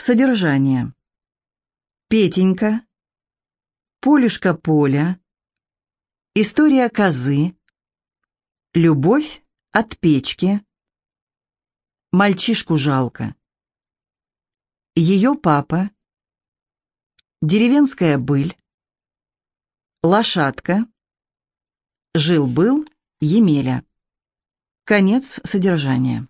Содержание. Петенька. Полюшка Поля. История козы. Любовь от печки. Мальчишку жалко. Ее папа. Деревенская быль. Лошадка. Жил-был Емеля. Конец содержания.